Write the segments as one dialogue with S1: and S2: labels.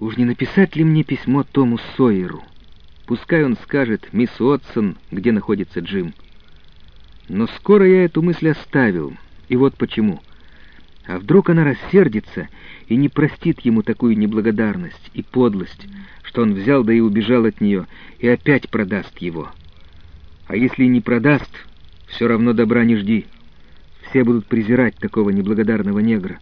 S1: Уж не написать ли мне письмо Тому Сойеру? Пускай он скажет, мисс Отсон, где находится Джим. Но скоро я эту мысль оставил, и вот почему. А вдруг она рассердится и не простит ему такую неблагодарность и подлость, что он взял да и убежал от нее, и опять продаст его. А если не продаст, все равно добра не жди. Все будут презирать такого неблагодарного негра.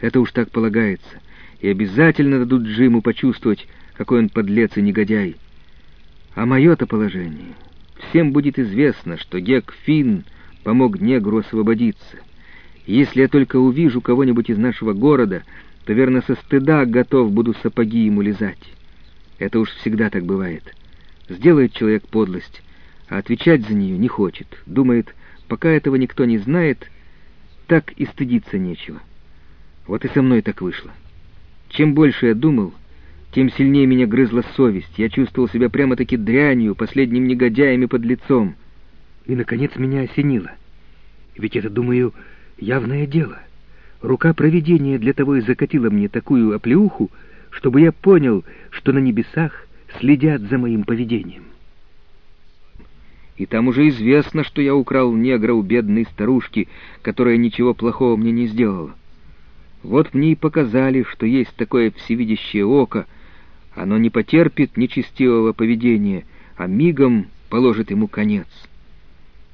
S1: Это уж так полагается. И обязательно дадут Джиму почувствовать, какой он подлец и негодяй. А мое-то положение... Всем будет известно, что Гек Финн помог негру освободиться. Если я только увижу кого-нибудь из нашего города, то, верно, со стыда готов буду сапоги ему лизать. Это уж всегда так бывает. Сделает человек подлость, а отвечать за нее не хочет. Думает, пока этого никто не знает, так и стыдиться нечего. Вот и со мной так вышло. Чем больше я думал, тем сильнее меня грызла совесть. Я чувствовал себя прямо-таки дрянью, последним негодяем и под лицом. И, наконец, меня осенило. Ведь это, думаю, явное дело. Рука провидения для того и закатила мне такую оплеуху, чтобы я понял, что на небесах следят за моим поведением. И там уже известно, что я украл негра у бедной старушки, которая ничего плохого мне не сделала. Вот мне и показали, что есть такое всевидящее око — оно не потерпит нечестивого поведения, а мигом положит ему конец.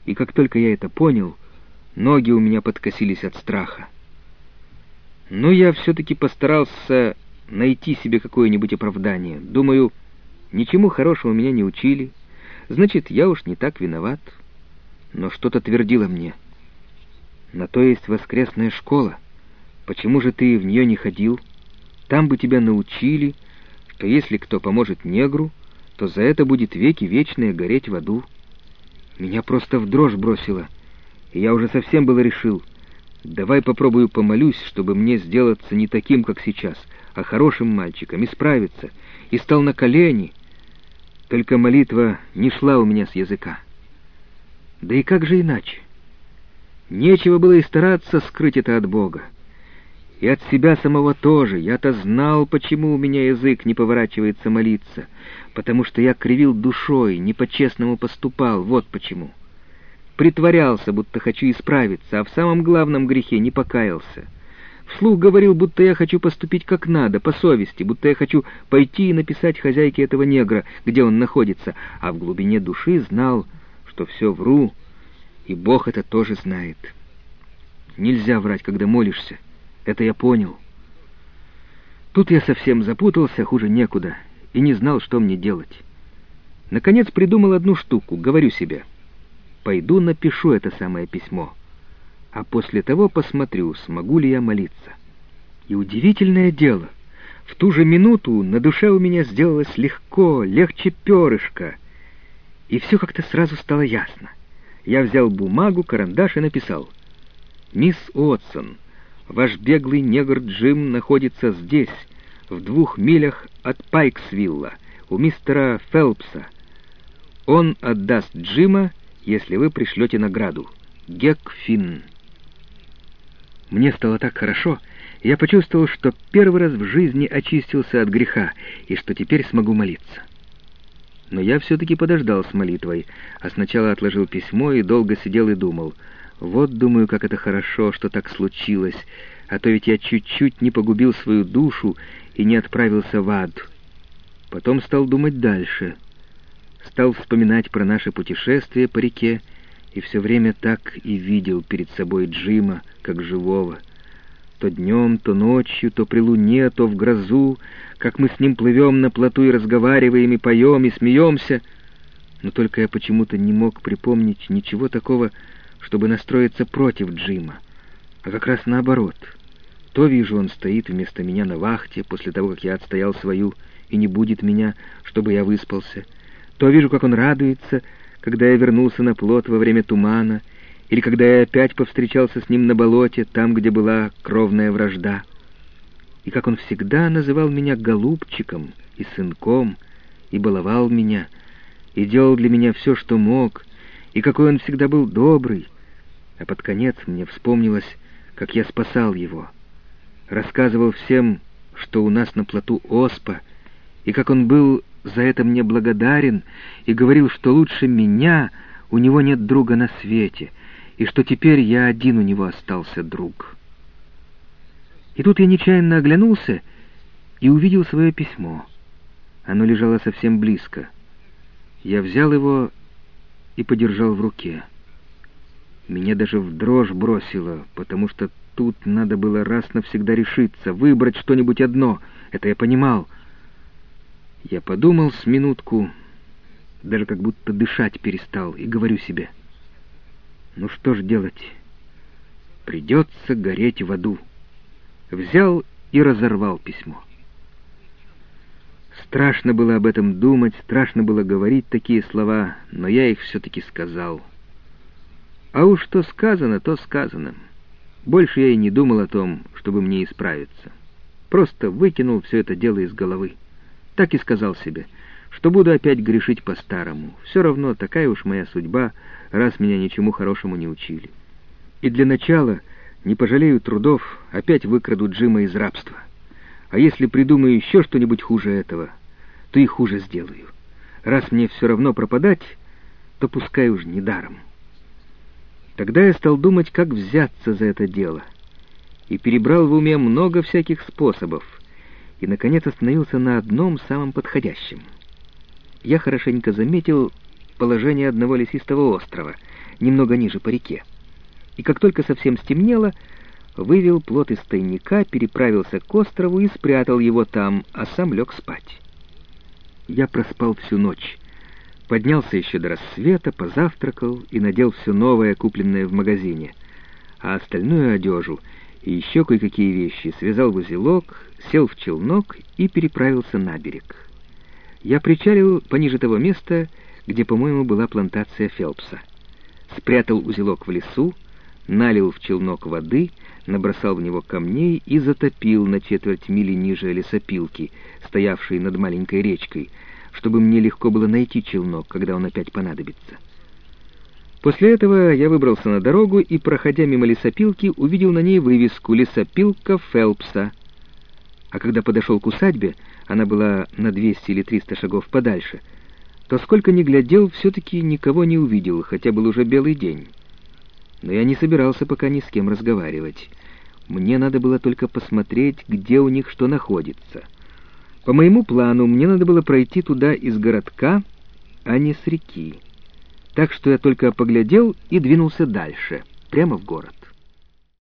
S1: И как только я это понял, ноги у меня подкосились от страха. Но я все-таки постарался найти себе какое-нибудь оправдание. Думаю, ничему хорошего меня не учили, значит, я уж не так виноват. Но что-то твердило мне. На то есть воскресная школа. Почему же ты в нее не ходил? Там бы тебя научили, что если кто поможет негру, то за это будет веки вечные гореть в аду. Меня просто в дрожь бросило, и я уже совсем было решил, давай попробую помолюсь, чтобы мне сделаться не таким, как сейчас, а хорошим мальчиком, и справиться, и стал на колени. Только молитва не шла у меня с языка. Да и как же иначе? Нечего было и стараться скрыть это от Бога. И от себя самого тоже. Я-то знал, почему у меня язык не поворачивается молиться. Потому что я кривил душой, не по-честному поступал, вот почему. Притворялся, будто хочу исправиться, а в самом главном грехе не покаялся. Вслух говорил, будто я хочу поступить как надо, по совести, будто я хочу пойти и написать хозяйке этого негра, где он находится, а в глубине души знал, что все вру, и Бог это тоже знает. Нельзя врать, когда молишься. Это я понял. Тут я совсем запутался, хуже некуда, и не знал, что мне делать. Наконец придумал одну штуку, говорю себе. Пойду напишу это самое письмо, а после того посмотрю, смогу ли я молиться. И удивительное дело, в ту же минуту на душе у меня сделалось легко, легче перышка, и все как-то сразу стало ясно. Я взял бумагу, карандаш и написал. «Мисс Уотсон, Ваш беглый негр Джим находится здесь, в двух милях от Пайксвилла, у мистера Фелпса. Он отдаст Джима, если вы пришлете награду. Гек Финн. Мне стало так хорошо, я почувствовал, что первый раз в жизни очистился от греха, и что теперь смогу молиться. Но я все-таки подождал с молитвой, а сначала отложил письмо и долго сидел и думал — вот, думаю, как это хорошо, что так случилось, а то ведь я чуть-чуть не погубил свою душу и не отправился в ад. Потом стал думать дальше. Стал вспоминать про наше путешествие по реке, и все время так и видел перед собой Джима, как живого. То днем, то ночью, то при луне, то в грозу, как мы с ним плывем на плоту и разговариваем, и поем, и смеемся. Но только я почему-то не мог припомнить ничего такого, чтобы настроиться против Джима, а как раз наоборот. То вижу, он стоит вместо меня на вахте после того, как я отстоял свою, и не будет меня, чтобы я выспался. То вижу, как он радуется, когда я вернулся на плот во время тумана, или когда я опять повстречался с ним на болоте, там, где была кровная вражда. И как он всегда называл меня голубчиком и сынком, и баловал меня, и делал для меня все, что мог, и какой он всегда был добрый, а под конец мне вспомнилось, как я спасал его. Рассказывал всем что у нас на плоту оспа, и как он был за это мне благодарен и говорил, что лучше меня у него нет друга на свете, и что теперь я один у него остался друг. И тут я нечаянно оглянулся и увидел свое письмо. Оно лежало совсем близко. Я взял его и подержал в руке. Меня даже в дрожь бросило, потому что тут надо было раз навсегда решиться, выбрать что-нибудь одно. Это я понимал. Я подумал с минутку, даже как будто дышать перестал, и говорю себе, ну что ж делать? Придется гореть в аду. Взял и разорвал письмо. Страшно было об этом думать, страшно было говорить такие слова, но я их все-таки сказал. А уж что сказано, то сказано. Больше я и не думал о том, чтобы мне исправиться. Просто выкинул все это дело из головы. Так и сказал себе, что буду опять грешить по-старому. Все равно такая уж моя судьба, раз меня ничему хорошему не учили. И для начала не пожалею трудов, опять выкраду Джима из рабства. А если придумаю еще что-нибудь хуже этого, то и хуже сделаю. Раз мне все равно пропадать, то пускай уж не даром. Тогда я стал думать, как взяться за это дело, и перебрал в уме много всяких способов, и, наконец, остановился на одном самом подходящем. Я хорошенько заметил положение одного лесистого острова, немного ниже по реке, и как только совсем стемнело, вывел плот из тайника, переправился к острову и спрятал его там, а сам лег спать. Я проспал всю ночь. Поднялся еще до рассвета, позавтракал и надел все новое, купленное в магазине. А остальную одежу и еще кое-какие вещи связал в узелок, сел в челнок и переправился на берег. Я причалил пониже того места, где, по-моему, была плантация Фелпса. Спрятал узелок в лесу, налил в челнок воды, набросал в него камней и затопил на четверть мили ниже лесопилки, стоявшей над маленькой речкой, чтобы мне легко было найти челнок, когда он опять понадобится. После этого я выбрался на дорогу и, проходя мимо лесопилки, увидел на ней вывеску «Лесопилка Фелпса». А когда подошел к усадьбе, она была на 200 или 300 шагов подальше, то сколько ни глядел, все-таки никого не увидел, хотя был уже белый день но я не собирался пока ни с кем разговаривать. Мне надо было только посмотреть, где у них что находится. По моему плану, мне надо было пройти туда из городка, а не с реки. Так что я только поглядел и двинулся дальше, прямо в город.